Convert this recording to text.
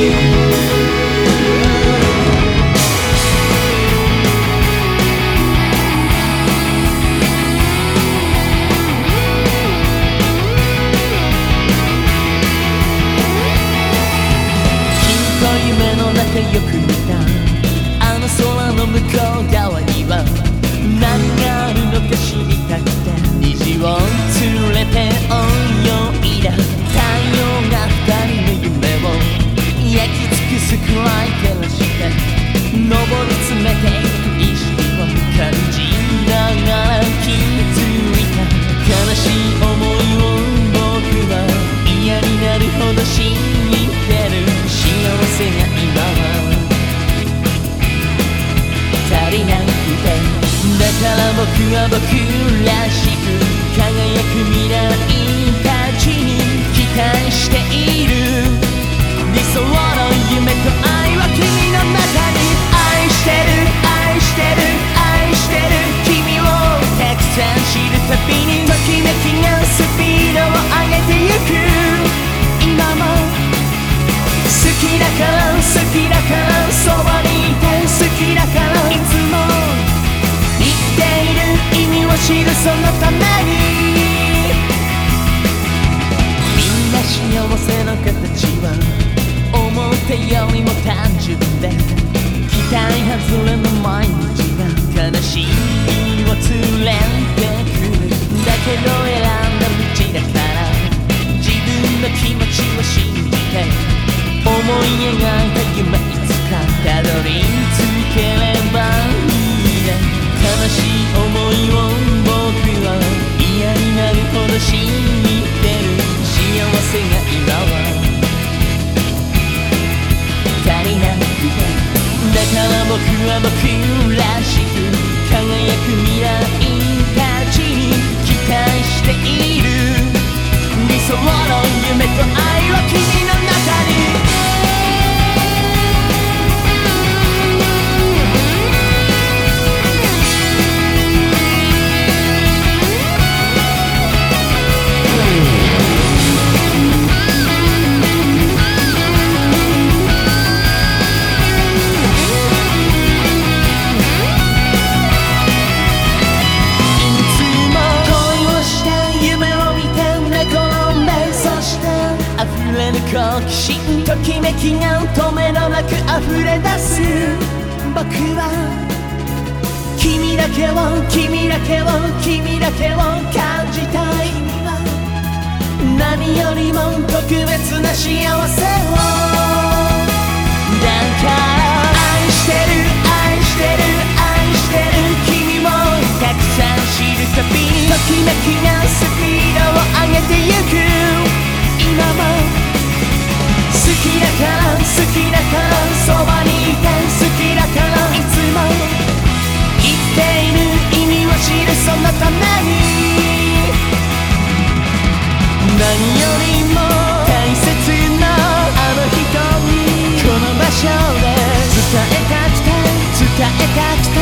Música 僕は僕らしくそのためにみんな幸せの形は思ったよりも単純で期待外れの毎日が悲しみを連れてくるだけど選んなるほど信じてる幸せが今は足りなくて。だから僕は僕らしく好奇心ときめきが止めどなく溢れ出す僕は君だけを君だけを君だけを感じたい何よりも特別な幸せをだから愛してる愛してる愛してる君をたくさん知るたびときめきがスピードを上げてゆくえた期待